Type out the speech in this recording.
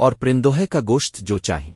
اور پرندوہے کا گوشت جو چاہیں۔